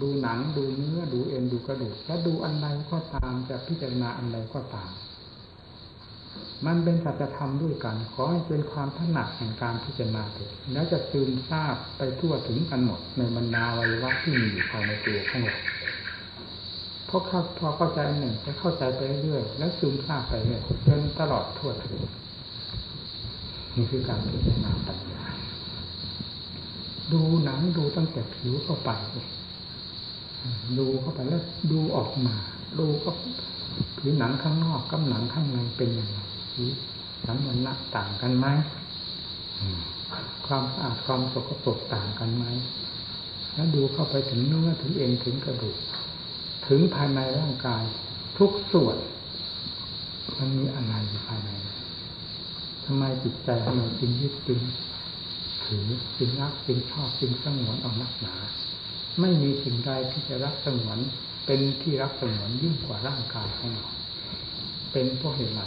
ดูหนังดูเนื้อดูเอ็นดูกระดูกจะดูอันใดก็ตามจะพิจารณาอันใดก็ตาม มันเป็นสัจธรรมด้วยกัน ขอให้เป็นความถนัดแห่งการพิจารณาเถิดแล้วจะซึมซาบไปทั่วถึงกันหมดในบรรดาวัยวะที่มีอยู่ภายในตัวของเราเพราะพอเข้าใจหนึ่งจะเข้าใจไปเรื่อยแล้วซึมซาบไปเรื่อยจนตลอดทั่วถึงนี่คือการพิจารณาปัญญาดูหนังดูตั้งแต่ผิวเข้าไป ดูเข้าไปแล้วดูออกมา ดูก็ผิวหนังข้างนอกกับหนังข้างในเป็นยังไงสังมันละต่างกันไหมความสะอาดความสกปรกต่างกันไหมแล้วดูเข้าไปถึงเนื้อถึงเอ็นถึงกระดูก ถึงภายในร่างกาย ทุกส่วน มันมีอะไรอยู่ภายในทำไมจิตใจทำไมจึงยึดจึงถือจึงรักจึงชอบจึงสงวนเอานักหนา ไม่มีสิ่งใดที่จะรักสงวนเป็นที่รักสงวนยิ่งกว่าร่างกายของเราเป็นเพราะเหตุไร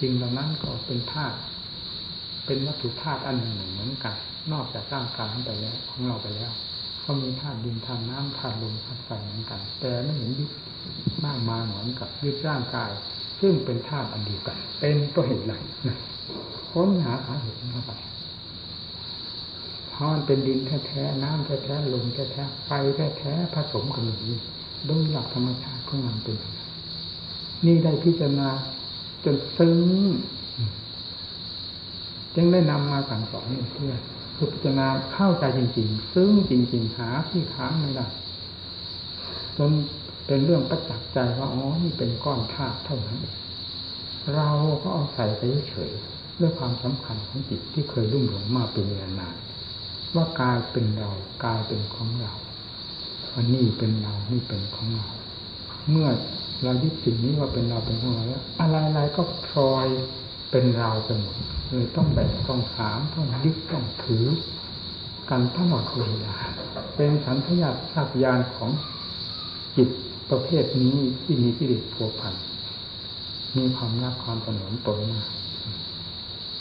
สิ่งเหล่านั้นก็เป็นธาตุเป็นวัตถุธาตุอันหนึ่งเหมือนกัน นอกจากร่างกายของไปแล้วของเราไปแล้วก็มีธาตุดินธาตุน้ำธาตุลมธาตุไฟเหมือนกัน แต่ไม่เห็นยึดมากมาเหมือนกับยึดร่างกาย ซึ่งเป็นธาตุอันเดียวกัน เป็นตัวเหตุไรค้นหาสาเหตุเข้าไป พราะมันเป็นดินแท้ๆน้ำแท้ๆลมแท้ๆไฟแท้ๆผสมกันอยู่นี้โดยหลักธรรมชาติของมันเป็นนี่ได้พิจารณาจนซึ้งจึงได้นำมาสั่งสอนเพื่อคือพิจารณาเข้าใจจริง ๆ ซึ้งจริง ๆ หาที่ค้างไม่ได้จนเป็นเรื่องประจักษ์ใจว่าอ๋อนี่เป็นก้อนธาตุเท่านั้นเราก็เอาใส่ไปเฉยด้วยความสำคัญของจิตที่เคยรุ่มหลงมาเป็นเวลานาน ว่ากายเป็นเรากายเป็นของเราอันนี้เป็นเรานี่เป็นของเรา เมื่อเรายึดสิ่งนี้ว่าเป็นเราเป็นของเราแล้วอะไรๆก็พลอยเป็นเราไปหมดเลยต้องแบ่งต้องถามต้องยึดต้องถือ กันตลอดเวลาเป็นสันทยาสัพยานของจิตประเภทนี้ที่มีกิเลสผัวพันมีความรักความสนองตนมา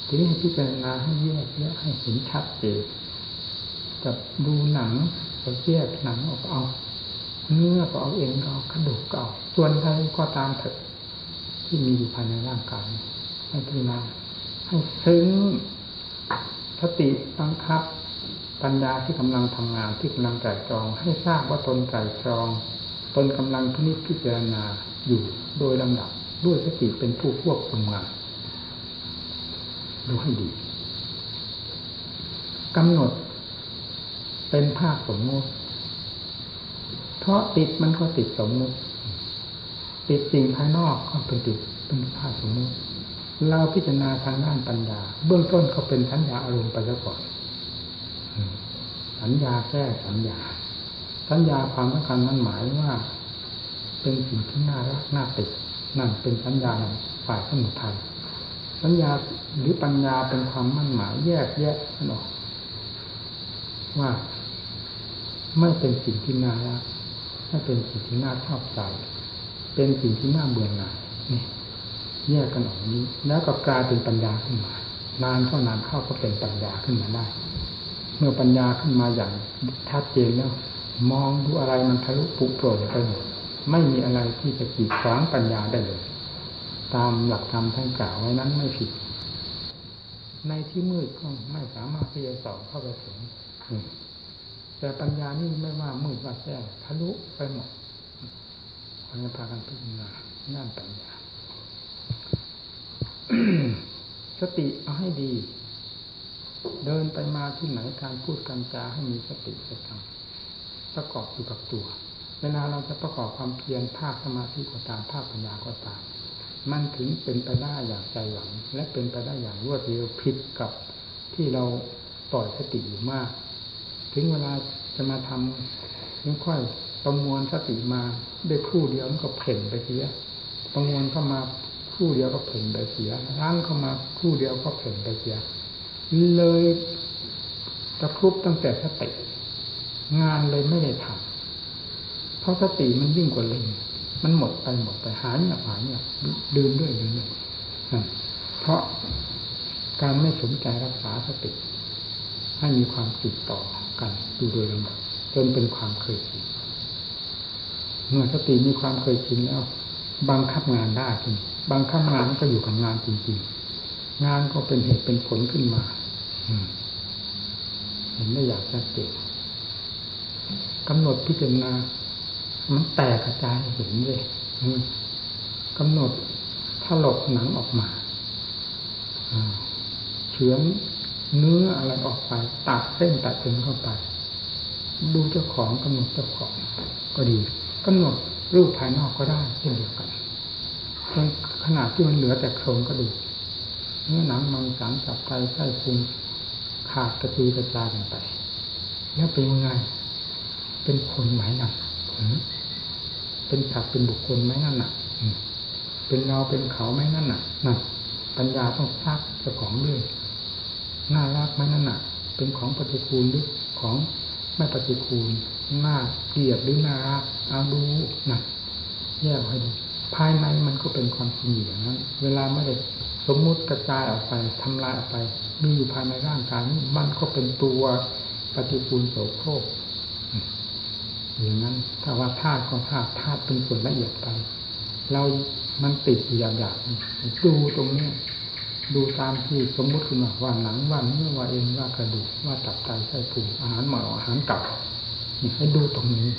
ทีนี้พิจารณาให้แยกแยะให้เห็นชัดเจน จะดูหนังก็แยกหนังออกเอาเนื้อก็เอาเอ็นก็เอากระดูกก็เอาส่วนใดก็ตามเถอะที่มีอยู่ภายในร่างกายให้พิจารณาให้ซึ้งสติบังคับ ปัญญาที่กำลังทำงานที่กำลังไตรตรอง ให้ทราบว่าตนไตรตรอง ตนกำลังพินิจพิจารณาอยู่โดยลำดับด้วยสติเป็นผู้ควบคุมงานดูให้ดีกำหนด เป็นภาคสมมติ เพราะติดมันก็ติดสมมติ ติดสิ่งภายนอกก็เป็นติดเป็นภาคสมมติ เราพิจารณาทางด้านปัญญา เบื้องต้นก็เป็นสัญญาอารมณ์ไปแล้วก่อนสัญญาแก้สัญญา สัญญาความสำคัญมันหมายว่า เป็นสิ่งที่น่ารักน่าติดนั่นเป็นสัญญาฝ่ายสมุทัยสัญญาหรือปัญญาเป็นความมั่นหมายแยกแยะออกว่า ไม่เป็นสิ่งที่น่ารักไม่เป็นสิ่งที่น่าชอบใจ เป็นสิ่งที่น่าเบื่อหน่ายนี่แยกกันออกนี้ แล้วก็กลายเป็นปัญญาขึ้นมา นานเข้านานเข้าก็เป็นปัญญาขึ้นมาได้ เมื่อปัญญาขึ้นมาอย่างชัดเจนแล้วมองดูอะไรมันทะลุปุโปร่งไปหมดไม่มีอะไรที่จะกีดขวางปัญญาได้เลย ตามหลักธรรมท่านกล่าวไว้นั้นไม่ผิด ในที่มืดก็ไม่สามารถที่จะสอบเข้าไปถึง แต่ปัญญานี่ไม่ว่ามืดว่าแจ้งทะลุไปหมดคนจะพากันพิจารณาน่านปัญญา สติเอาให้ดี เดินไปมาที่ไหนการพูดการจาให้มีสติสตังประกอบอยู่กับตัว เวลาเราจะประกอบความเพียรภาคสมาธิก็ตามภาคปัญญาก็ตาม มันถึงเป็นไปได้อย่างใจหวัง และเป็นไปได้อย่างรวดเร็วผิดกับที่เราปล่อยสติอยู่มาก ถึงเวลาจะมาทำนึกค่อยประมวลสติมาได้ครู่เดียวมันก็เพ่นไปเสียประมวลเข้ามาครู่เดียวก็เพ่นไปเสียล้างเข้ามาครู่เดียวก็เพ่นไปเสีย เลยตะครุบตั้งแต่สติงานเลยไม่ได้ทำเพราะสติมันยิ่งกว่าลิงมันหมดไปหมดไปหายเงียบหายเงียบดื่มด้วยดื่มด้วยเพราะการไม่สนใจรักษาสติ ให้มีความติดต่อ กันดูโดยลำดับจนเป็นความเคยชินเมื่อสติมีความเคยชินแล้วบังคับงานได้จริงบังคับงานก็อยู่กับงานจริงๆงานก็เป็นเหตุเป็นผลขึ้นมาเห็นได้อย่างชัดเจนกำหนดพิจารณา มันแตกกระจายเห็นเลยกำหนดถลกหนังออกมาเฉือน เนื้ออะไรออกไป ตัดเส้นตัดเส้นเข้าไป ดูเจ้าของกำหนดเจ้าของ ก็ดีกำหนดรูปภายนอกก็ได้เช่นเดียวกันขนาดที่มันเหลือแต่โครงก็ดูเนื้อหนังมังสังจับไตไส้พุงขาดกระจุยกระจายกันไปแล้วเป็นยังไง เป็นคนไหมนั่นเป็นสัตว์เป็นบุคคลไหมนั่นน่ะเป็นเราเป็นเขาไหมนั่นน่ะนั่นปัญญาต้องซักเจ้าของด้วย น่ารักไหมนั่นน่ะเป็นของปฏิคูลหรือของไม่ปฏิคูลน่าเกลียดหรือน่ารักเอาดูนะแยกให้ดูภายในมันก็เป็นความจริงอย่างนั้น เวลาไม่ได้สมมุติกระจายออกไปทำลายออกไปมีอยู่ภายในร่างกายนี้มันก็เป็นตัวปฏิปูลโสโครกอย่างนั้นถ้าว่าธาตุของธาตุธาตุเป็นส่วนละเอียดไป เรามันติดอย่างอย่างดูตรงนี้ ดูตามที่สมมุติขึ้นมาว่าหนังว่าเนื้อว่าเอ็นว่ากระดูกว่าตับไตไส้พุงอาหารหมาอาหารเก่าให้ดูตรงนี้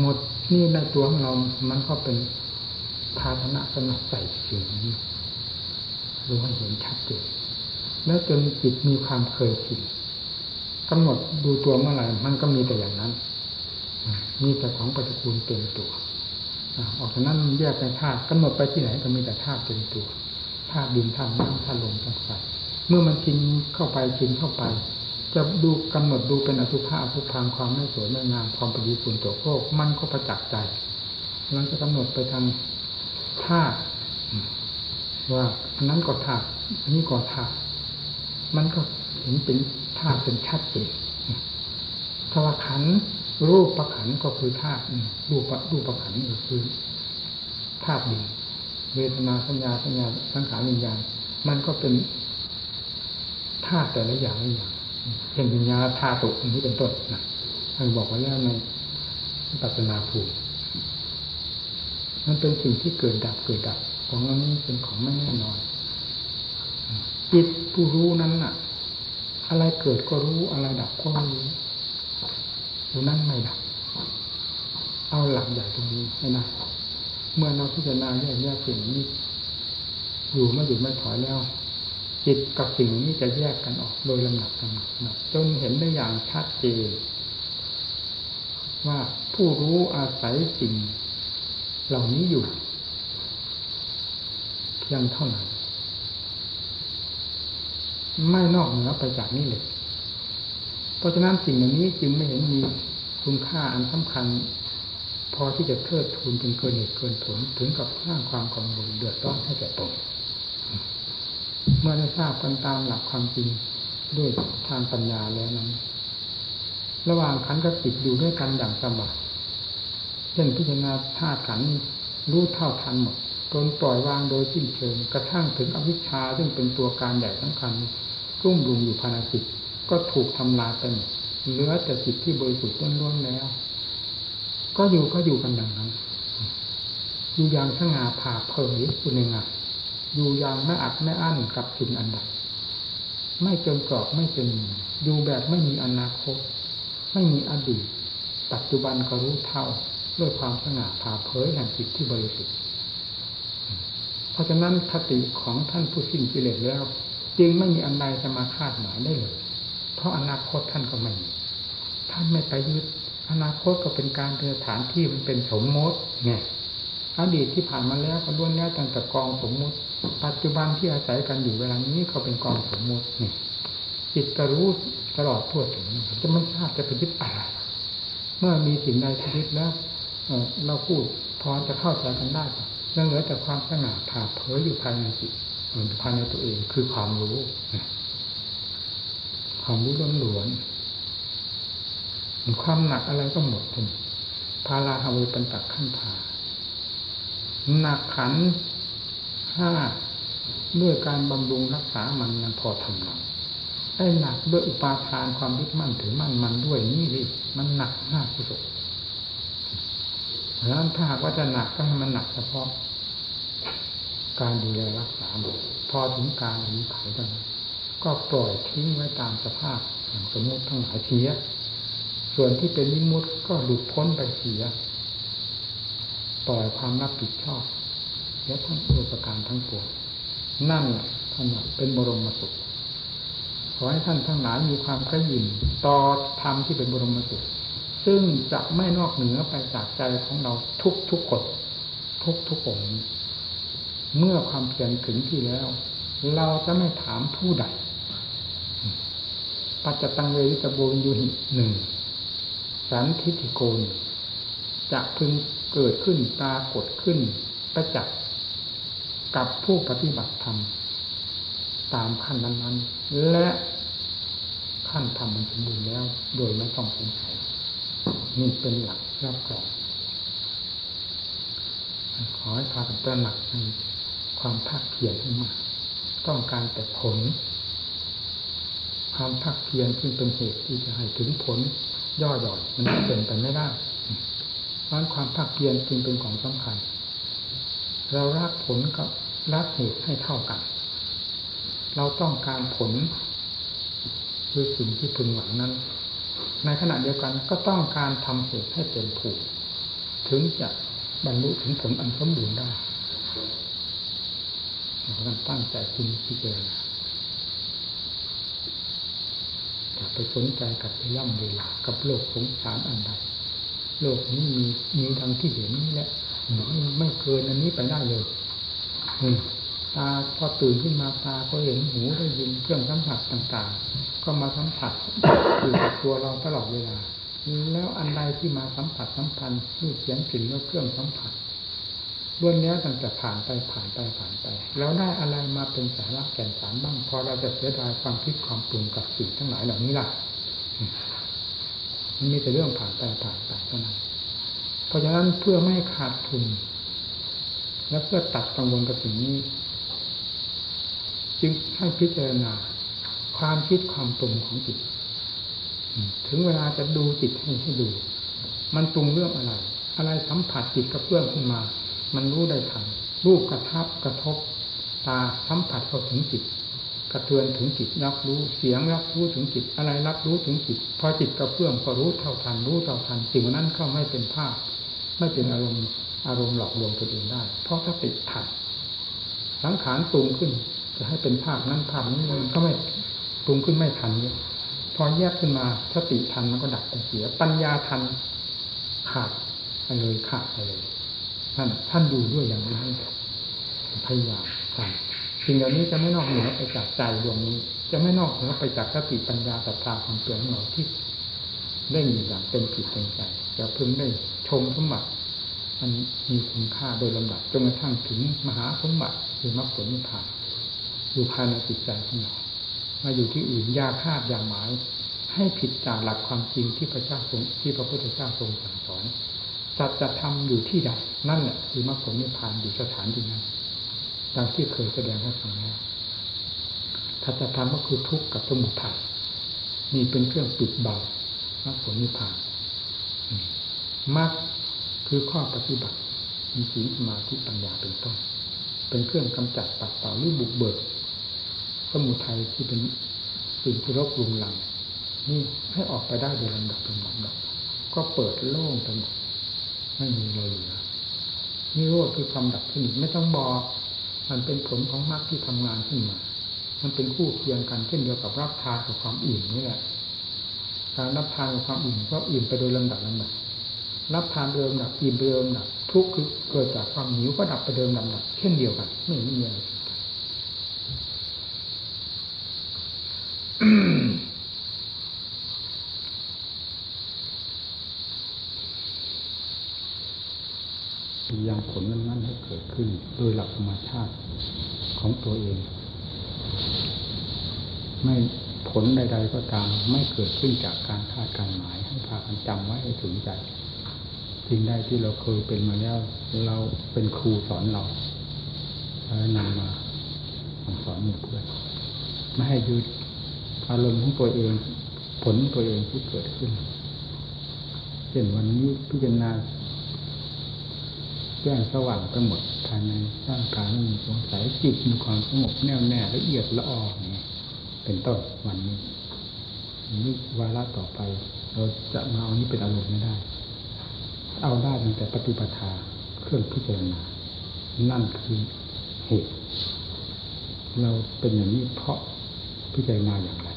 หมดนี่ในตัวของเรา มันก็เป็นภาชนะสำหรับใส่สิ่งนี้รู้ให้เห็นชัดเจนแล้วจนจิตมีความเคยชินกำหนดดูตัวเมื่อไหร่มันก็มีแต่อย่างนั้น มีแต่ของปฏิกูลเต็มตัวออกจากนั้นแยกเป็นธาตุกำหนดไปที่ไหนก็มีแต่ธาตุเต็มตัวาตุดินธาตุน้ำธาตุลมธาตุไฟเมื่อมันชินเข้าไปชินเข้าไป จะดูกำหนดดูเป็นอสุภะอสุพังความไม่สวยไม่งามความปฏิกูลตัวโลกมันก็ประจักษ์ใจเราจะกำหนดไปทางธาตุว่าอันนั้นก็ธาตุอันนี้ก็ธาตุมันก็เห็นเป็นธาตุเป็นชัดเจนทวารขันรูปประขันก็คือธาตุรูปรูปประขันก็คือธาตุดิน เวทนาสัญญาสัญญาสังขารวิญญาณมันก็เป็นธาตุแต่ละอย่างละอย่างเช่นวิญญาณธาตุอันนี้เป็นต้นนะท่านบอกไว้แล้วในปัจนาภูมิมันเป็นสิ่งที่เกิดดับเกิดดับ ของอันนี้เป็นของไม่แน่นอนจิตผู้รู้นั้นน่ะ อะไรเกิดก็รู้อะไรดับก็รู้อยู่นั่นไม่ดับ เอาหลักใหญ่ตรงนี้ให้นะ เมื่อเราพิจารณาแยกแยกสิ่งนี้อยู่ไม่หยุดไม่ถอยแล้ว จิตกับสิ่งนี้จะแยกกันออกโดยลำดับลำดับจนเห็นได้อย่างชัดเจนว่าผู้รู้อาศัยสิ่ง เหล่านี้อยู่เพียงเท่านั้นไม่นอกเหนือไปจากนี้เลย เพราะฉะนั้นสิ่งเหล่านี้จึงไม่เห็นมีคุณค่าอันสำคัญ พอที่จะเทิดทูนจนเกินเหตุเกินผลถึงกับสร้างความกังวลเดือดร้อนให้แก่ตนเมื่อได้ทราบกันตามหลักความจริงด้วยทางปัญญาแล้วนั้น ระหว่างขันกับจิตอยู่ด้วยกันอย่างสมบายเช่นพิจารณาธาตุขันรู้เท่าทันหมดจนปล่อยวางโดยสิ้นเชิง กระทั่งถึงอวิชชาซึ่งเป็นตัวการใหญ่สำคัญรุ่มรุมอยู่ภายในจิตก็ถูกทำลายไปหมดเหลือแต่จิตที่บริสุทธิ์ล้วนๆแล้ว ก็อยู่ก็อยู่กันดังนั้น อยู่อย่างสง่าผ่าเผยคุณเองอะอยู่อย่างไม่อัดไม่อั้นกับสิ่งอันใดไม่จนกรอบไม่เป็นอยู่แบบไม่มีอนาคต ไม่มีอดีต ปัจจุบันก็รู้เท่า ด้วยความสง่าผ่าเผยแห่งจิตที่บริสุทธิ์เพราะฉะนั้นคติของท่านผู้สิ้นกิเลสแล้ว จึงไม่มีอันใดจะมาคาดหมายได้เลย เพราะอนาคตท่านก็ไม่มีท่านไม่ไปยึด อนาคตก็เป็นการเป็นสถานที่มันเป็นสมมติไงอดีตที่ผ่านมาแล้วก็ล้วนแล้วตั้งแต่กองสมมุติ ปัจจุบันที่อาศัยกันอยู่เวลานี้ก็เป็นกองสมมุตินี่จิตก็รู้ตลอดทั่วถึงจะไม่ทราบจะไปยึดอะไรเมื่อมีสิ่งใดที่ยึดแล้วเราพูดพอจะเข้าใจกันได้ยังเหลือแต่ความสง่าผ่าเผยอยู่ภายในจิตภายในตัวเองคือความรู้ความรู้ล้วนล้วน ความหนักอะไรก็หมดทุนพาราฮาเวปันตักขั้นพาหนักขันห้าด้วยการบำรุงรักษามันยังพอทำหนักไอ้หนักด้วยอุปาทานความยึดมั่นถือมั่นมันด้วยนี่ดิมันหนักมากที่สุดเพราะนั้นถ้าหากว่าจะหนักก็ให้มันหนักเฉพาะ การดูแลรักษาพอถึงการอนุไขเท่านั้นก็ปล่อยทิ้งไว้ตามสภาพอย่างสมมติทั้งหลายเสีย ส่วนที่เป็นนิมุติก็หลุดพ้นไปเสียปล่อยความรับผิดชอบและทั้งอุปการทั้งปวงนั่นแหละท่านเป็นบรมสุขขอให้ท่านทั้งหลายมีความกระยินต่อธรรมที่เป็นบรมสุขซึ่งจะไม่นอกเหนือไปจากใจของเราทุกทุกคนทุกทุกองเมื่อความเพียรถึงที่แล้ว เราจะไม่ถามผู้ใดปัจจตังเวริตโบนยูหิหนึ่ง สันทิติโกนจะพึงเกิดขึ้นตากดขึ้นประจักษ์กับผู้ปฏิบัติธรรมตามขั้นนั้นๆ และขั้นธรรมมันสมบูรณ์แล้ว โดยไม่ต้องสงสัยนี่เป็นหลักรับรองขอให้พากันตระหนักในความภาคเพียรให้นมาต้องการแต่ผล ความภาคเพียรซึ่งเป็นเหตุที่จะให้ถึงผล ย่อหย่อนมันเป็นไปไม่ได้เพราะความภาคเพียรจึงเป็นของสำคัญ เรารักผลกับรักเหตุให้เท่ากัน เราต้องการผลคือสิ่งที่พึงหวังนั้น ในขณะเดียวกันก็ต้องการทำเหตุให้เป็นผูกถึงจะบรรลุถึงผลอันสมบูรณ์ได้เราต้องตั้งใจคุณพิจารณาอย่า ไปสนใจกับย่ำเวลากับโลกสงสารอันใดโลกนี้มีมีดังที่เห็นนี่แหละไม่เกินอันนี้ไปได้เลยตาพอตื่นขึ้นมาตาก็เห็นหูได้ยินเครื่องสัมผัสต่างๆ ก็มาสัมผัสอยู่กับตัวเราตลอดเวลา แล้วอันใดที่มาสัมผัสสัมพันธ์รูปเสียงกลิ่นแล้วเครื่องสัมผัส ล้วนแล้วตั้งแต่ผ่านไปผ่านไปผ่านไปแล้วได้อะไรมาเป็นสาระแก่นสารบ้างพอเราจะเสียดายความคิดความปรุงกับสิ่งทั้งหลายเหล่านี้ล่ะมันมีแต่เรื่องผ่านไปผ่านไปเท่านั้นเพราะฉะนั้นเพื่อไม่ขาดทุน และเพื่อตัดกังวลกับสิ่งนี้ จึงให้พิจารณา ความคิดความปรุงของจิตถึงเวลาจะดูจิตให้ให้ดู มันปรุงเรื่องอะไร อะไรสัมผัสจิตกับเพื่อนขึ้นมา มันรู้ได้ทันรูปกระทับกระทบ ตาสัมผัสเข้าถึงจิต กระเทือนถึงจิตรับรู้เสียงรับรู้ถึงจิตอะไรรับรู้ถึงจิตพอจิตกระเพื่อมก็รู้เท่าทันรู้เท่าทันสิ่งนั้นเข้าไม่เป็นภาพ ไม่เป็นอารมณ์อารมณ์หลอกลวงตัวเองได้ เพราะถ้าติดทันสังขารปรุงขึ้น จะให้เป็นภาพนั้นภาพนี้มันก็ไม่ปรุงขึ้นไม่ทันเนี่ยพอแยกขึ้นมาสติทันมันก็ดับไปเสีย ปัญญาทันขาดไปเลยขาดไปเลย ท่านท่านดูด้วยอย่างนั้นพยายามทำสิ่งเหล่านี้จะไม่นอกเหนือไปจากใจดวงนี้ จะไม่นอกเหนือไปจากสติปัญญาศรัทธาความเปลี่ยนของเราที่ได้มีอย่างเต็มผิดเต็มใจจะพึงได้ชมสมบัติมันมีคุณค่าโดยลำดับจนกระทั่งถึงมหาสมบัติคือมรรคผลนิพพานอยู่ภายในจิตใจของเรามาอยู่ที่อื่นยาคาดยาหมาย ให้ผิดจากหลักความจริงที่พระเจ้าทรงที่พระพุทธเจ้าทรงสั่งสอน สัจธรรมอยู่ที่ใดนั่นแหละคือมรรคผลนิพพานอยู่สถานที่นั้นดังที่เคยแสดงให้ฟังแล้วสัจธรรมก็คือทุกข์กับสมุทัยนี่เป็นเครื่องปิดบังมรรคผลนิพพานมรรคคือข้อปฏิบัติ มีศีสมาธิปัญญาเป็นต้น เป็นเครื่องกำจัดปัดเป่าหรือบุกเบิก สมุทัยที่เป็นสิ่งที่รบรุงลังนี่ให้ออกไปได้โดยลำดับเป็นลำดับก็เปิดโล่งไปหมด ไม่มีเลยเหลือนี่โรธคือความดับสนิทไม่ต้องบอก มันเป็นผลของมรรคที่ทำงานขึ้นมา มันเป็นคู่เคียงกันเช่นเดียวกับรับทานกับความอิ่มนี่แหละการรับทานกับความอิ่มก็อิ่มไปโดยลำดับลำดับรับทานเดิมดับอิ่มเดิมดับทุกข์คือเกิดจากความหิวก็ดับไปเดิมลำดับเช่นเดียวกันไม่มีอะไร ยังผลนั้นๆให้เกิดขึ้น โดยหลักธรรมชาติของตัวเอง ไม่ผลใด ๆ ก็ตามไม่เกิดขึ้นจากการคาดการหมาย ให้พากันจำไว้ให้ถึงใจสิ่งใดที่เราเคยเป็นมาแล้ว เราเป็นครูสอนเราแล้วนำมาสอนเพื่อนไม่ให้ยึดอารมณ์ของตัวเอง ผลตัวเองที่เกิดขึ้นเช่นวันนี้พิจารณา จ้งสว่างไปหมดภายในร่างกายไม่มีสงสัยจิตมีความสงบแน่วแน่ละเอียดละออนี่เป็นต้นวันนี้นี่วาระต่อไป เราจะมาเอานี้เป็นอารมณ์ไม่ได้ เอาได้ตั้งแต่ปฏิปทาเครื่องพิจารณา นั่นคือเหตุ เราเป็นอย่างนี้เพราะพิจารณาอย่างไร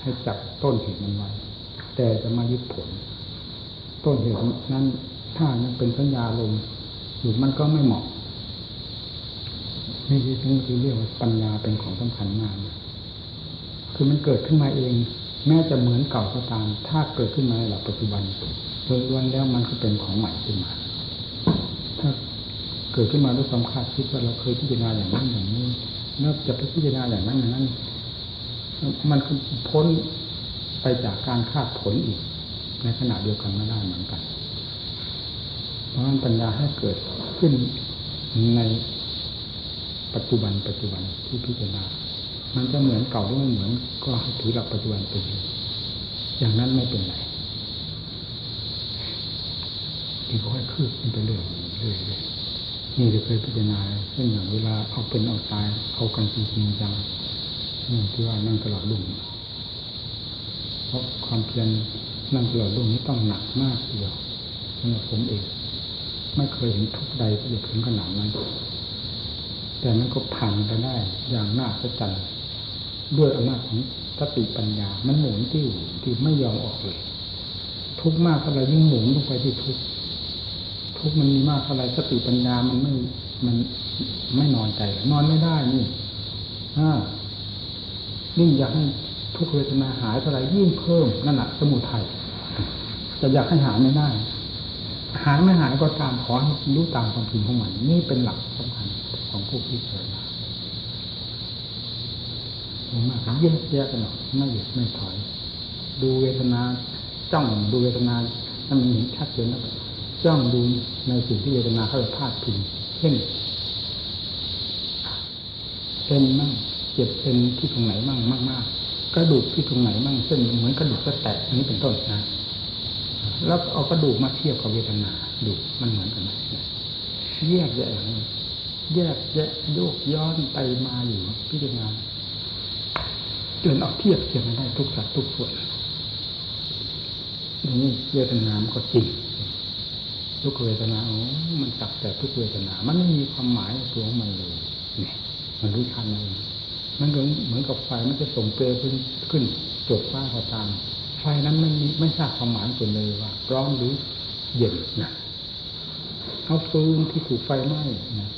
ให้จับต้นเหตุมันไว้แต่จะมายึดผล ต้นเหตุนั้น ถ้ายังเป็นสัญญาลมอยู่มันก็ไม่เหมาะนี่คือเรียกว่าปัญญาเป็นของสำคัญมากคือมันเกิดขึ้นมาเอง แม้จะเหมือนเก่าก็ตาม ถ้าเกิดขึ้นมาในหลักปัจจุบันล้วนแล้วมันก็เป็นของใหม่ขึ้นมา ถ้าเกิดขึ้นมาด้วยความคาดคิดว่าเราเคยพิจารณาอย่างนั้นอย่างนี้แล้วจะไปพิจารณาอย่างนั้นอย่างนั้น มันพ้นไปจากการคาดผลอีก ในขณะเดียวกันไม่ได้เหมือนกัน พราะนั้นปัญญาให้เกิดขึ้นในปัจจุบันปัจจุบันที่พิจารณา มันจะเหมือนเก่าหรือไม่เหมือนก็ถือหลักปัจจุบันเป็นอย่างนั้นไม่เป็นไรที่เขาให้คืบมันไปเรื่อยเรื่อยนี่จะเคยพิจารณาเช่นอย่างเวลาเอาเป็นเอาตายเอากันจริงจังนี่ที่ว่านั่งตลอดลุ่งเพราะความเพียรนั่งตลอดลุ่งนี้ต้องหนักมากเดียวสำหรับผมเอง ไม่เคยเห็นทุกใดที่จะถึงขนาดนั้น แต่มันก็ผ่านไปได้ อย่างน่าสะใจด้วยอำนาจของสติปัญญา มันหมุนที่อยู่ที่ไม่ยอมออกเลย ทุกมากเท่าไรยิ่งหมุนลงไปที่ทุก ทุกมันมีมากเท่าไรสติปัญญามันไม่ มันไม่นอนใจ นอนไม่ได้นี่อ่ายิ่งอยากให้ทุกเวทนาหายเท่าไรยิ่งเพิ่มนั่นแหะสมุทัยจะอยากให้หายไม่ได้ หายไม่หายก็ตามขอให้รู้ตามความจริงของมันนี่เป็นหลักสำคัญของผู้พิจารณามากแยกแยกกันหรอกไม่หยุดไม่ถอย ดูเวทนาจ้องดูเวทนาถ้ามันเห็นชัดเจนแล้วจ้องดูในสิ่งที่เวทนาเขาจะพาดพิงเช่นเอ็นมั่งเจ็บเอ็นที่ตรงไหนมั่งมากมากกระดูกที่ตรงไหนมั่งเส้นเหมือนกระดูกจะแตกอันนี้เป็นต้นนะ แล้วเอากระดูกมาเทียบกับเวทนาดูมันเหมือนกันไหมแยกแยะอย่างนี้แยกแยะโยกย้อนไปมาอยู่พิจารณาจนเอาเทียบเทียบได้ทุกสัดทุกส่วนนี่เวทนามก็จริงทุกเวทนาโอ้มันจับแต่ทุกเวทนา มันไม่มีความหมายตัวของมันเลยเนี่ยมันรู้ทันเลยมันก็เหมือนกับไฟมันจะส่งเปลวขึ้นขึ้นจดฟ้าก็ตาม ไฟนั้นไม่ไม่ทราบความหมายตัวเลยว่าร้อนหรือเย็นนะเอาฟืนที่ถูกไฟไหม้นะ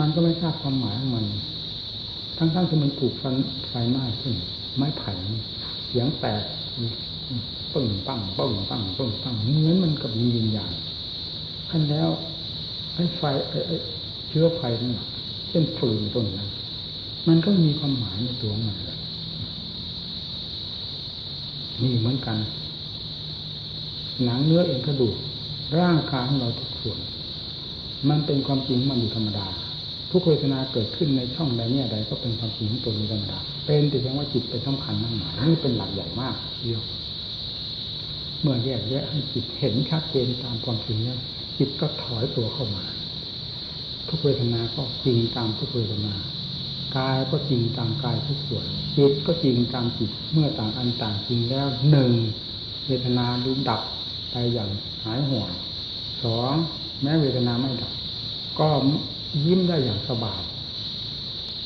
มันก็ไม่ทราบความหมายของมัน ทั้งๆที่มันถูกฟันไฟไหม้ขึ้น ไม้ไผ่เสียงแตกปึ้งปั้งปึ้งปั้งปึ้งปั้งเหมือนมันกับมีวิญญาณขั้นแล้วไอ้ไฟไอ้เชื้อไฟนั่นเช่นฟืนต้นนั้นมันก็มีความหมายในตัวมัน นี่เหมือนกัน หนังเนื้อเอ็นกระดูกร่างกายของเราทุกส่วน มันเป็นความจริงมันอยู่ธรรมดา ทุกเวทนาเกิดขึ้นในช่องใดเนี่ยใดก็เป็นความจริงของตัวมีธรรมดา เป็นแต่เพียงว่าจิตเป็นสำคัญนั่นหมายนี่เป็นหลักใหญ่มากเดียว เมื่อแยกแยะให้จิตเห็นชัดเจนตามความจริงเนี้จิตก็ถอยตัวเข้ามา ทุกเวทนาก็จริงตามทุกเวทนา กายก็จริงตามกายทุกส่วนจิตก็จริงตามจิตเมื่อต่างอันต่างจริงแล้วหนึ่งเวทนาดูดับไปอย่างหายห่วงสองแม้เวทนาไม่ดับ ก็ยิ้มได้อย่างสบาย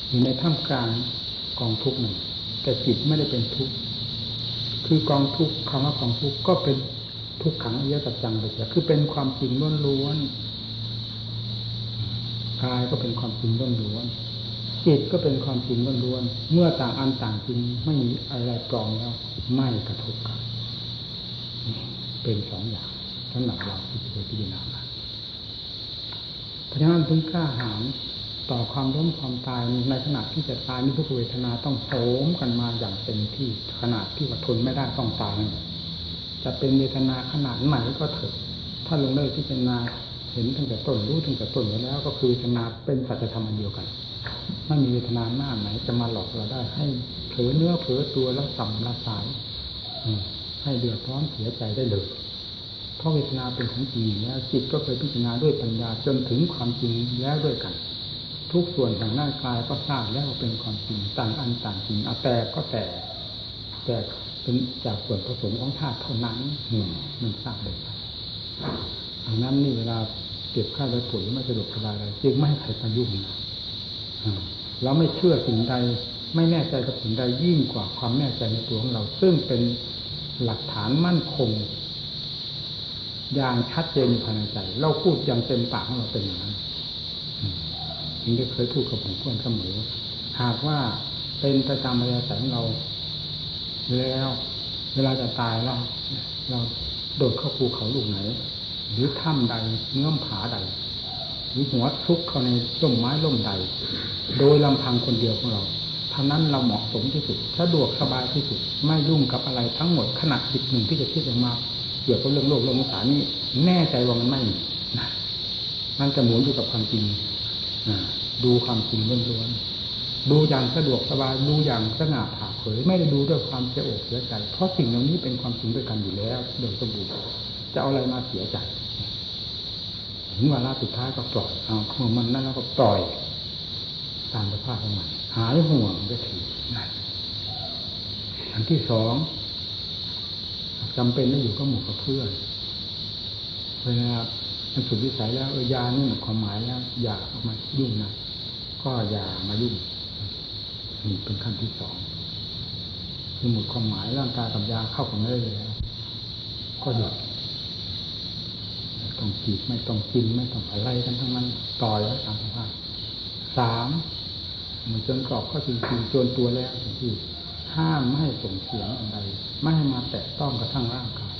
อยู่ในท่ามกลางกองทุกข์หนึ่งแต่จิตไม่ได้เป็นทุกข์คือกองทุกข์คำว่ากองทุกข์ก็เป็นทุกขังอริยสัจจังเสียคือเป็นความจริงล้วนๆกายก็เป็นความจริงล้วนๆ จิตก็เป็นความจริงล้วนๆเมื่อต่างอันต่างจริงไม่มีอะไรปลอมแล้ว ไม่กระทบกันเป็นสองอย่างสำหรับเราที่จะพิจารณาเพราะฉะนั้นถึงกล้าหาญต่อความล้มความตายในขณะที่จะตายนี่ทุกเวทนาต้องโหมกันมาอย่างเต็มที่ขนาดที่ว่าทนไม่ได้ต้องตายจะเป็นเวทนาขนาดไหนก็เถอะถ้าลงได้พิจารณาเห็นตั้งแต่ต้นรู้ตั้งแต่ต้นแล้ว ก็คือเวทนาเป็นสัจธรรมอันเดียวกัน ไม่มีเวทนาหน้าไหน จะมาหลอกเราได้ ให้เผลอเนื้อเผลอตัวแล้วสัมละสายให้เดือดร้อนเสียใจได้เลยเพราะเวทนาเป็นของจริงแล้วจิตก็เคยพิจารณาด้วยปัญญาจนถึงความจริงแล้วด้วยกัน ทุกส่วนของร่างกายก็ทราบแล้วเป็นความจริงต่างอันต่างจริงเอาแต่ก็แต่ แต่เป็นจากส่วนผสมของธาตุเท่านั้นมันทราบเลยดังนั้นนี่เวลาเก็บข้าวและปุ๋ยไม่สะดวกสบายอะไรจึงไม่ให้ใครมายุ่ง เราไม่เชื่อสิ่งใด ไม่แน่ใจกับสิ่งใดยิ่งกว่าความแน่ใจในตัวของเรา ซึ่งเป็นหลักฐานมั่นคง อย่างชัดเจนภายในใจ เราพูดอย่างเต็มปากของเราเป็นอย่างนั้นจึงได้เคยพูดกับผมเพื่อนเสมอหากว่าเป็นประจำระยะสายของเราแล้ว เวลาจะตายแล้วเราโดดเข้าภูเขาลูกไหน หรือถ้ำใดเนื้อผาใด หรือหัวทุกเข้าในร่มไม้ร่มใด โดยลำพังคนเดียวของเราท่านั้นเราเหมาะสมที่สุด สะดวกสบายที่สุด ไม่ยุ่งกับอะไรทั้งหมดขณะจิตหนึ่งที่จะคิดออกมาเกี่ยวกับเรื่องโลกเรื่องสารนี้แน่ใจว่ามันไม่นะมันจะหมุนอยู่กับความจริงดูความจริงล้วนๆดูอย่างสะดวกสบายดูอย่างสง่าผ่าเผย ไม่ได้ดูด้วยความเสียอกเสียใจ เพราะสิ่งเหล่านี้เป็นความจริงด้วยกันอยู่แล้วโดยสมบูรณ์จะเอาอะไรมาเสียใจ งเวลาสุดท้ายก็ปล่อยเอาของมันนั่นแล้วก็ปล่อย ตามสภาพของมันหายห่วงก็ถือนั่นอันที่สองจำเป็นต้องอยู่ก็หมู่กับเพื่อนเวลามันสุดวิสัยแล้วยานี่หมดความหมายแล้ว อย่าออกมายุ่งนะก็อย่ามายุ่งนี่เป็นขั้นที่สองคือหมดความหมายร่างกายกับยาเข้ากันไม่ได้แล้วก็หยุด ต้องจีบไม่ต้องกินไม่ต้องอะไรกันทั้งนั้นต่อยแล้วตามสภาพสามมันจนกรอบก็จริงๆจนตัวแล้วที่ห้ามไม่ให้ส่งเสียงอะไรไม่ให้มาแตะต้องกระทั่งร่างกาย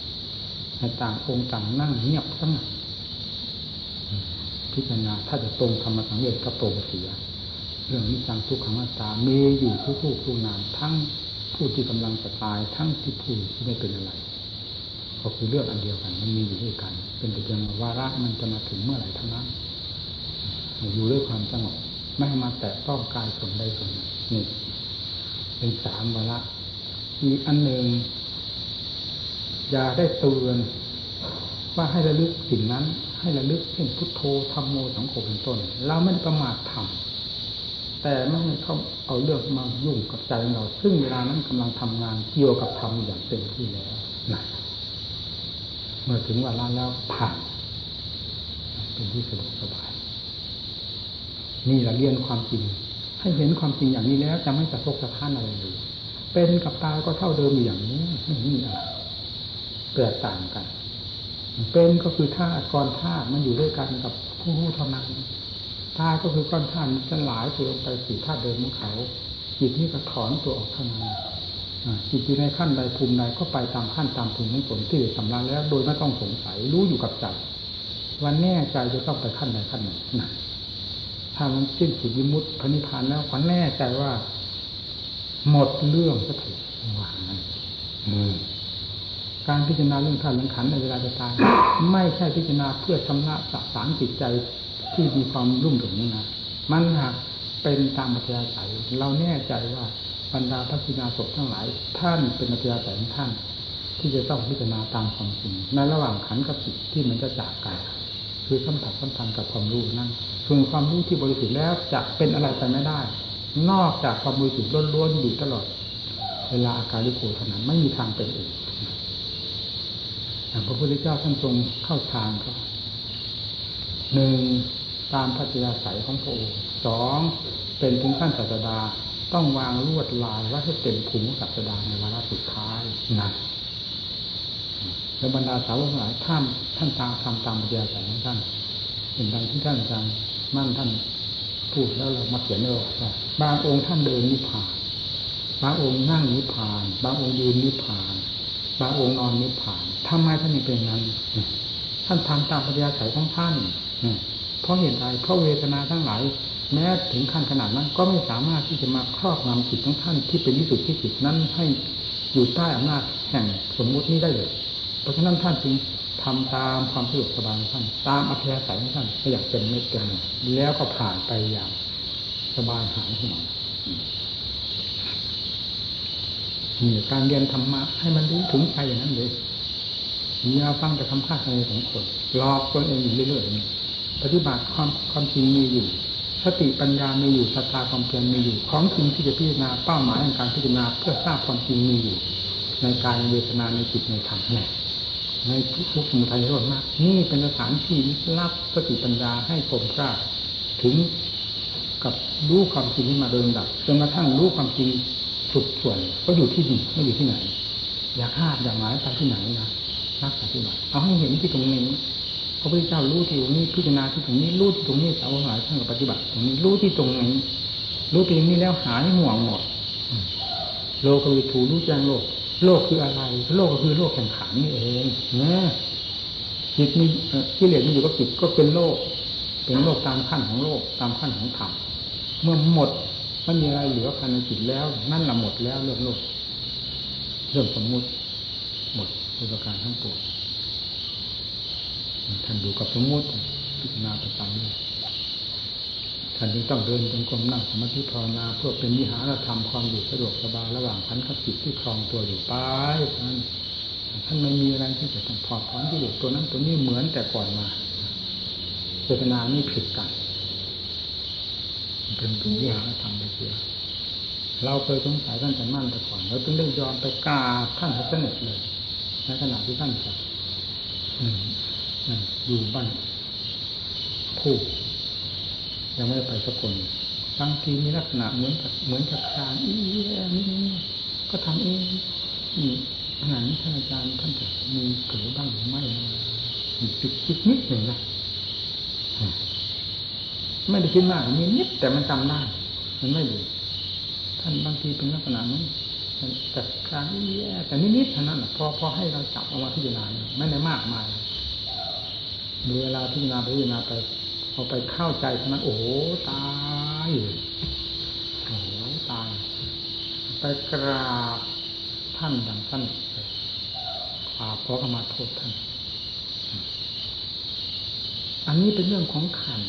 ในต่างองค์ต่างนั่งเงียบสงบพิจารณาถ้าจะตรงธรรมสังเวชก็ตรงเสีย เรื่องนี้จังทุกขังอัตตามีอยู่ทุกทุกทุกนานทั้งผู้ที่กำลังจะตายทั้งที่ผู้ที่ไม่เป็นอะไร ก็คือเรื่องอันเดียวกัน มันมีอยู่ด้วยกัน เป็นแต่เพียงวาระมันจะมาถึงเมื่อไหร่ทั้งนั้นอยู่ด้วยความสงบไม่ให้มาแตะต้องกายส่วนใดส่วนหนึ่งนี่เป็นสามวาระอีกอันหนึ่งอย่าได้เตือนว่าให้ระลึกสิ่งนั้น ให้ระลึกเช่นพุทโธธรรมโมสังโฆเป็นต้นเราไม่ประมาททำแต่ไม่ให้เขาเอาเรื่องมายุ่งกับใจเรา ซึ่งเวลานั้นกำลังทำงานเกี่ยวกับธรรมอย่างเต็มที่แล้วนะ เมื่อถึงเวลาแล้วผ่าน เป็นที่สะดวกสบาย นี่แหละเรียนความจริง ให้เห็นความจริงอย่างนี้แล้วจะไม่สะทกสะท้านอะไรเลยเป็นกับตายก็เท่าเดิมอย่างนี้ไม่มีอะไรแตกต่างกัน เป็นก็คือธาตุก้อนธาตุมันอยู่ด้วยกันกับผู้รู้เท่านั้นธาตุก็คือก้อนธาตุจะหลายตัวลงไปสู่ธาตุเดิมของเขาจิตนี้ก็ถอนตัวออกเท่านั้น จิตอยู่ในขั้นใดภูมิใดก็ไปตามขั้นตามภูมิของตนที่สำราญแล้ว โดยไม่ต้องสงสัยรู้อยู่กับใจวันแน่ใจจะต้องไปขั้นใดขั้นหนึ่งนะถ้ามันสิ้นสุดวิมุตติพระนิพพานแล้วขวัญแน่ใจว่า หมดเรื่องสักทีว่างั้นการพิจารณาเรื่องธาตุเรื่องขันในเวลาจะตายไม่ใช่พิจารณาเพื่อชำระสสารจิตใจที่มีความรุ่มหลงนะมันหากเป็นตามมัธยาศัยเราแน่ใจว่า บรรดาพระพิณาศพทั้งหลาย ท่านเป็นมัธยาศัยของท่าน ที่จะต้องพิจารณาตามความจริงในระหว่างขันกับจิตที่มันจะจากกันคือสัมผัสสัมพันธ์กับความรู้นั่นส่วนความรู้ที่บริสุทธิ์แล้วจะเป็นอะไรไปไม่ได้ นอกจากความบริสุทธิ์ล้วนๆอยู่ตลอด เวลาอาการลิโกเท่านั้นไม่มีทางเป็นอื่นพระพุทธเจ้าท่านทรงเข้าทางครับหนึ่งตามพัฒยาสายของพระองค์สองเป็นถึงขั้นศาสดา ต้องวางลวดลายว่าให้เต็มภูมิศาสดาในวาระสุดท้ายนะและบรรดาสาวกหลายท่านท่านตามทำตามปัญญาสายของท่านเห็นดังที่ท่านอาจารย์มั่นท่านพูดแล้วเรามาเขียนเอาว่าบางองค์ท่านเดินนิพพาน บางองค์นั่งนิพพาน บางองค์ยืนนิพพาน บางองค์นอนนิพพานทำไมท่านยังเป็นนั้น ท่านทำตามปัญญาสายของท่านเพราะเหตุใดเพราะเวทนาทั้งหลาย แม้ถึงขั้นขนาดนั้น ก็ไม่สามารถที่จะมาครอบงำจิตของท่านที่เป็นที่สุดที่จิตนั้นให้อยู่ใต้อำนาจแห่งสมมุตินี้ได้เลย เพราะฉะนั้นท่านจึงทำตามความสะดวกสบายของท่าน ตามอัธยาศัยของท่านก็อยากเป็นไม่เกินแล้วก็ผ่านไปอย่างสบายหายห่วงนี่การเรียนธรรมะให้มันรู้ถึงใจอย่างนั้นเลยอย่าฟังแต่คำคาดคะเนของคนหลอกตัวเองอยู่เรื่อยๆปฏิบัติความความจริงมีอยู่ สติปัญญามีอยู่ศรัทธาความเพียรมีอยู่ ของจริงที่จะพิจารณาเป้าหมายในการพิจารณาเพื่อทราบความจริงมีอยู่ ในการเวทนาในจิตในธรรมแน่ในทุกสมุทัยโลดมากนี่เป็นสถานที่รับสติปัญญาให้ผมกล้าถึงกับรู้ความจริงมาโดยลำดับจนกระทั่งรู้ความจริงสุดส่วน ก็อยู่ที่นี่ไม่อยู่ที่ไหน อยากคาดอยากหมายไปที่ไหนนะนักปฏิบัติเอาให้เห็นที่ตรงนี้ พระพุทธเจ้ารู้ที่ตรงนี้พิจารณาที่ตรงนี้รู้ที่ตรงนี้สาวกหายท่านก็ปฏิบัติตรงนี้รู้ที่ตรงนี้รู้ตรงนี้แล้วหายห่วงหมดโลกวิถูรู้แจ้งโลก โลกคืออะไร โลกก็คือโลกแข่งขันนี่เองนะจิตมีกิเลสมันอยู่กับจิตก็เป็นโลก เป็นโลกตามขั้นของโลกตามขั้นของธรรมเมื่อหมดไม่มีอะไรเหลือภายในจิตแล้ว นั่นแหละหมดแล้วเรื่องโลกเรื่องสมมุติ หมดโดยการทั้งปวง ท่านดูกับสมมติพิจารณาประจำเลยท่านจึงต้องเดินจงกรมนั่งสมาธิภาวนาเพื่อเป็นวิหารธรรมความอยู่สะดวกสบายระหว่างพันธจิตที่ครองตัวอยู่ไปท่านท่านไม่มีอะไรที่จะต้องถอดถอนที่อยู่ตัวนั้นตัวนี้เหมือนแต่ก่อนมาเจตนานี่ผิดกันเป็นวิหารธรรมไปเสียเราเคยสงสัยท่านแต่มั่นแต่ก่อนเราต้องได้ยอมไปกราบท่านให้สนิทเลยในขณะที่ท่านจะ อยู่บ้านผู้ยังไม่ได้ไปสกลบางทีมีลักษณะเหมือนเหมือนกับคางอีนี่ก็ทำเองนี่ขณะนี้ท่านอาจารย์ท่านจะมีเกิดบ้างหรือไม่จิดคิดนิดหนึ่งนะไม่ได้คิดมากมีนิดแต่มันจำได้มันไม่ดีท่านบางทีเป็นลักษณะนั้นแต่การแย่แต่นิดๆเท่านั้นพอพอให้เราจับออกมาพิจารณาไม่ได้มากมาย ดูเวลาพิจารณาพิจารณาไปพอไปเข้าใจเท่านั้นโอ้โหตายโอ้โหตาย ไปกราบท่านดังท่านขวาเพระขมาโทษท่าน อันนี้เป็นเรื่องของขัน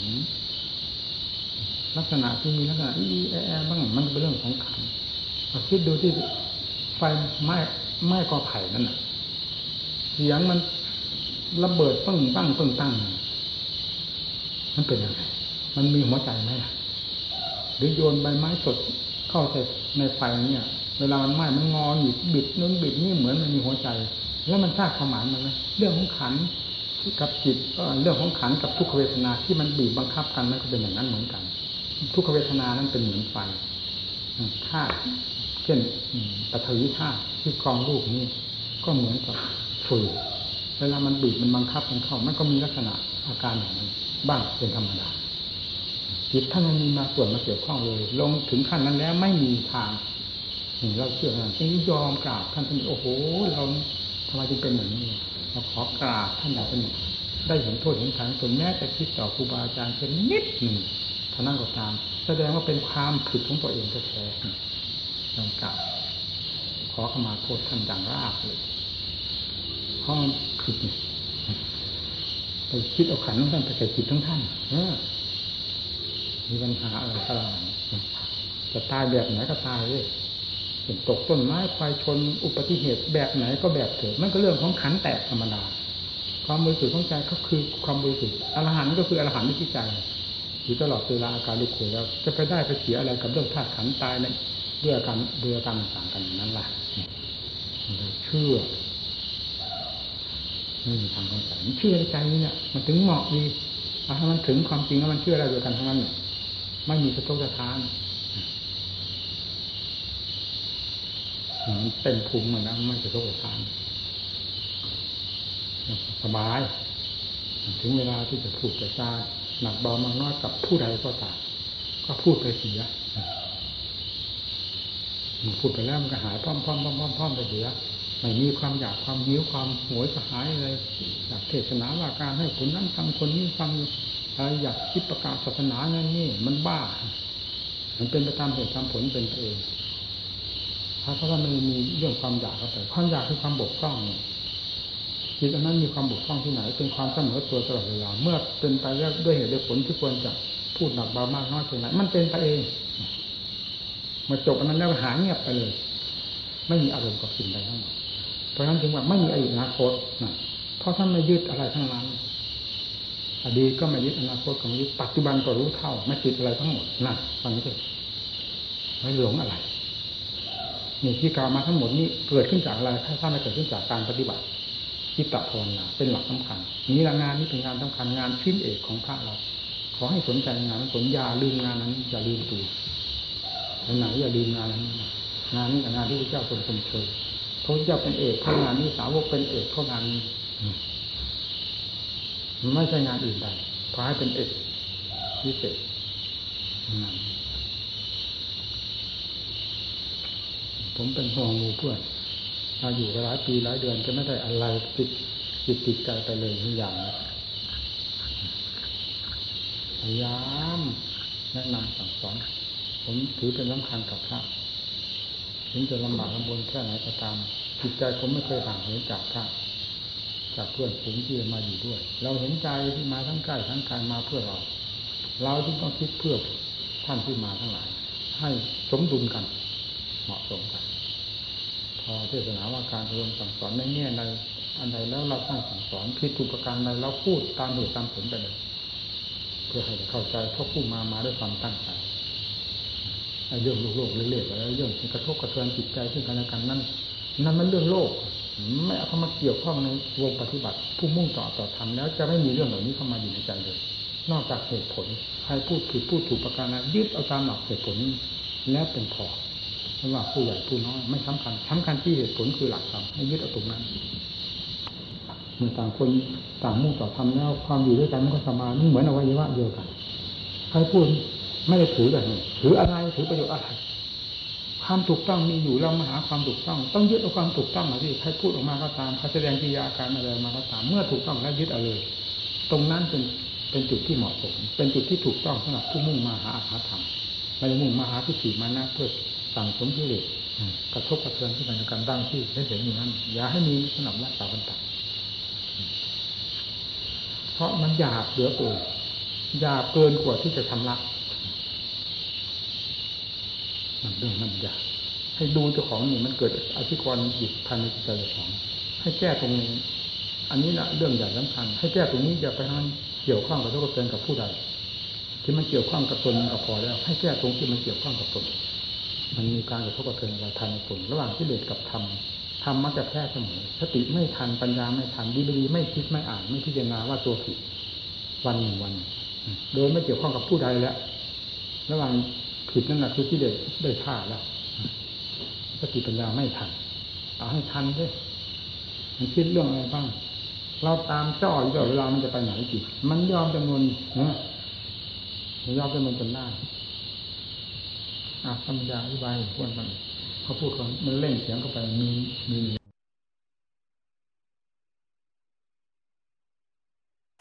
ลักษณะที่มีลักษณะอีแอบ้างมันเป็นเรื่องของขันคิดดูที่ไฟไหม้ไหม้กอไผ่นั่นน่ะเสียงมัน ระเบิดปึ้งปั้งปึ้งตั้งมันเป็นยังไงมันมีหัวใจไหมหรือโยนใบไม้สดเข้าใส่ในไฟเนี่ย เวลามันไหม้มันงออยู่บิดนู้นบิดนี่เหมือนมันมีหัวใจ แล้วมันทราบความหมายมันไหมเรื่องของขันกับจิตเรื่องของขันกับทุกขเวทนาที่มันบีบบังคับกันมันก็เป็นอย่างนั้นเหมือนกัน ทุกขเวทนานั้นเป็นเหมือนไฟธาตุเช่นปฐวีธาตุที่กองรูปนี้ก็เหมือนกับฝืน เวลามันบีบมันบังคับมันเข้า มันก็มีลักษณะอาการอย่างนั้นบ้างเป็นธรรมดาจิตท่านมีมาส่วนมาเกี่ยวข้องเลย ลงถึงขั้นนั้นแล้วไม่มีทางเราเชื่อท่านจึงยอมกราบท่านท่านโอ้โห เราทำไมจึงเป็นอย่างนี้เราขอกราบท่านอย่างนี้ได้เห็นโทษเห็นทางตนแม้จะคิดต่อครูบาอาจารย์เพียงนิดหนึ่งท่านั้นก็ตาม แสดงว่าเป็นความผิดของตัวเองแท้ๆยอมกราบขอขมาโทษท่านดังรากเลยเพราะ ผิดนี่ไปคิดเอาขันของท่านไปใส่จิตทั้งท่านมีปัญหาอะไรก็แล้วจะตายแบบไหนก็ตายเลยเห็นตกต้นไม้ไฟชน อุบัติเหตุแบบไหนก็แบบเถิดมันก็เรื่องของขันแตกธรรมดาความบริสุทธิ์ของใจก็คือความบริสุทธิ์อรหันต์ก็คืออรหันต์ที่ใจอยู่ตลอดเวลาอาการลิขุแล้วจะไปได้ไปเสียอะไรกับเรื่องธาตุขันตายในด้วยอการเบื่อการต่างกันนั้นล่ะเชื่อ ไม่มีทางสงสัยมันเชื่อใจนี่เนี่ยมันถึงเหมาะดีถ้ามันถึงความจริงแล้วมันเชื่ออะไรโดยกันทั้งนั้นเนี่ยไม่มีสะทกสะท้านมันเต็มภูมิเหมือนนะไม่สะทกสะท้านสบายถึงเวลาที่จะพูดจะจาหนักเบามากน้อยกับผู้ใดก็ตามก็พูดไปเสียพูดไปแล้วมันก็หายพร้อมพร้อมพร้อมพร้อมไปเสีย ไม่มีความอยากความหิวความหวยสหายอะไรอยากเทศนาว่าการให้คนนั้นทำคนนี้ฟังอะไรอยากคิดประกาศศาสนานั่นนี่มันบ้า มันเป็นไปตามเหตุตามผลเป็นเองถ้าถ้ามันมีเรื่องความอยากเข้าไปความอยากคือความบกพร่องจิตอันนั้นมีความบกพร่องที่ไหน เป็นความเสมอตัวตลอดเวลาเมื่อเป็นไปแล้วด้วยเหตุด้วยผลที่ควรจะพูดหนักเบามากน้อยเพียงไรมันเป็นไปเองมาจบอันนั้นแล้วหายเงียบไปเลย ไม่มีอารมณ์กับสิ่งใดทั้งหมด เพราะนั้นจึงว่าไม่มีอดีตอนาคตนะเพราะท่านไม่ยึดอะไรทั้งนั้น อดีตก็ไม่ยึดอนาคตก็ไม่ยึดปัจจุบันก็รู้เท่า ไม่ติดอะไรทั้งหมดนะฟังนี้เลยไม่หลงอะไรนี่ที่กล่าวมาทั้งหมดนี้เกิดขึ้นจากอะไรถ้าไม่เกิดขึ้นจากการปฏิบัติจิตตภาวนาเป็นหลักสำคัญนี้ละงานนี้เป็นงานสำคัญงานชิ้นเอกของพระเรา ขอให้สนใจงานนั้นสนยาลืมงานนั้นอย่าลืมตัวไหนอย่าลืมงานนั้นงานนี้งานที่พระเจ้าทรงชมเชย พระเจ้าเป็นเอกเพราะงานนี้สาวกเป็นเอกเพราะงานนี้ไม่ใช่งานอื่นใดพาให้เป็นเอกพิเศษผมเป็นห่วงงูเพื่อนมาอยู่หลายปีหลายเดือนจะไม่ได้อะไรติดจิตติดใจไปเลยทุกอย่างพยายามแนะนำสั่งสอน ผมถือเป็นสำคัญกับพระ ถึงจะลำบากลำบนแค่ไหนก็ตาม จิตใจผมไม่เคยห่างเหินจากพระจากเพื่อนฝูงที่มาอยู่ด้วย เราเห็นใจที่มาทั้งใกล้ทั้งไกลมาเพื่อเรา เราจึงต้องคิดเพื่อท่านที่มาทั้งหลาย ให้สมดุลกัน เหมาะสมกัน พอเทศนาว่าการอบรมสั่งสอนในแง่ใดอันใดแล้วเราตั้งสั่งสอนผิดถูกประการใดเราพูดตามเหตุตามผลไปเลย เพื่อให้เข้าใจเพราะผู้มามาด้วยความตั้งใจ เรื่องโลกโลกเรื่อยๆแล้วเรื่องกระทบกระเทือนจิตใจซึ่งกันและกันนั่นนั่นมันเรื่องโลก ไม่เอาเข้ามาเกี่ยวข้องในวงปฏิบัติ ผู้มุ่งต่อต่อทำแล้วจะไม่มีเรื่องเหล่านี้เข้ามาอยู่ในใจเลย นอกจากเหตุผลใครพูดผิดพูดถูกประการนั้นยึดเอาตามหลักเหตุผลแล้วเป็นพอไม่ว่าผู้ใหญ่ผู้น้อยไม่สำคัญสำคัญที่เหตุผลคือหลักธรรมให้ยึดเอาตรงนั้นเมื่อต่างคนต่างมุ่งต่อทำแล้วความอยู่ด้วยกันมันก็สมาธิเหมือนอวัยวะเดียวกันใครพูด ไม่ได้ถือแบบนี้ถืออะไรถือประโยชน์อะไรความถูกต้องมีอยู่เรามาหาความถูกต้อง ต้องยึดเอาความถูกต้องมาที่ใครพูดออกมาก็ตามใครแสดงกิริยาการอะไรมาก็ตาม เมื่อถูกต้องแล้วยึดเอาเลย ตรงนั้นเป็นเป็นจุดที่เหมาะสม เป็นจุดที่ถูกต้องสำหรับผู้มุ่งมาหาอาหาธรรมไม่ได้มุ่งมาหาที่สี่มานะเพื่อสั่งสมกิเลสกระทบกระเทือนที่มันการดั้งที่ได้เห็นอย่างนั้นอย่าให้มีสนับรักษาบรรทัดเพราะมันหยาบเหลือเกินหยาบเกินกว่าที่จะทำละมัน เรื่องมันยาให้ดูเจ้าของนี่มันเกิดอธิกรณ์อยู่ภายในจิตใจเจ้าของ ให้แก้ตรงนี้ อันนี้นะเรื่องใหญ่สำคัญ ให้แก้ตรงนี้อย่าไปทำเกี่ยวข้องกับทุกข์เกินกับผู้ใดที่มันเกี่ยวข้องกับตนก็พอแล้ว ให้แก้ตรงที่มันเกี่ยวข้องกับตนมันมีการกระทบกระเทือนอะไรทันตนระหว่างที่เดชกับธรรมธรรมมักจะแพ้เสมอสติไม่ทันปัญญาไม่ทันดีดีไม่คิดไม่อ่านไม่พิจารณาว่าตัวผิดวันหนึ่งวัน โดยไม่เกี่ยวข้องกับผู้ใดแล้วระหว่าง ผิดนั่นแหละคือที่เด็ได้ท่าแล้วสติปัญญาไม่ทันเอาให้ทันด้วยมันคิดเรื่องอะไรบ้าง เราตามจ้ออยู่ตลอดเวลามันจะไปไหนจิตมันยอมจำนวนเนะยอมจำนวนจนได้อะธรรมดาอธิบายพวกมันเขาพูดเขามันเล่นเสียงเข้าไปมีมี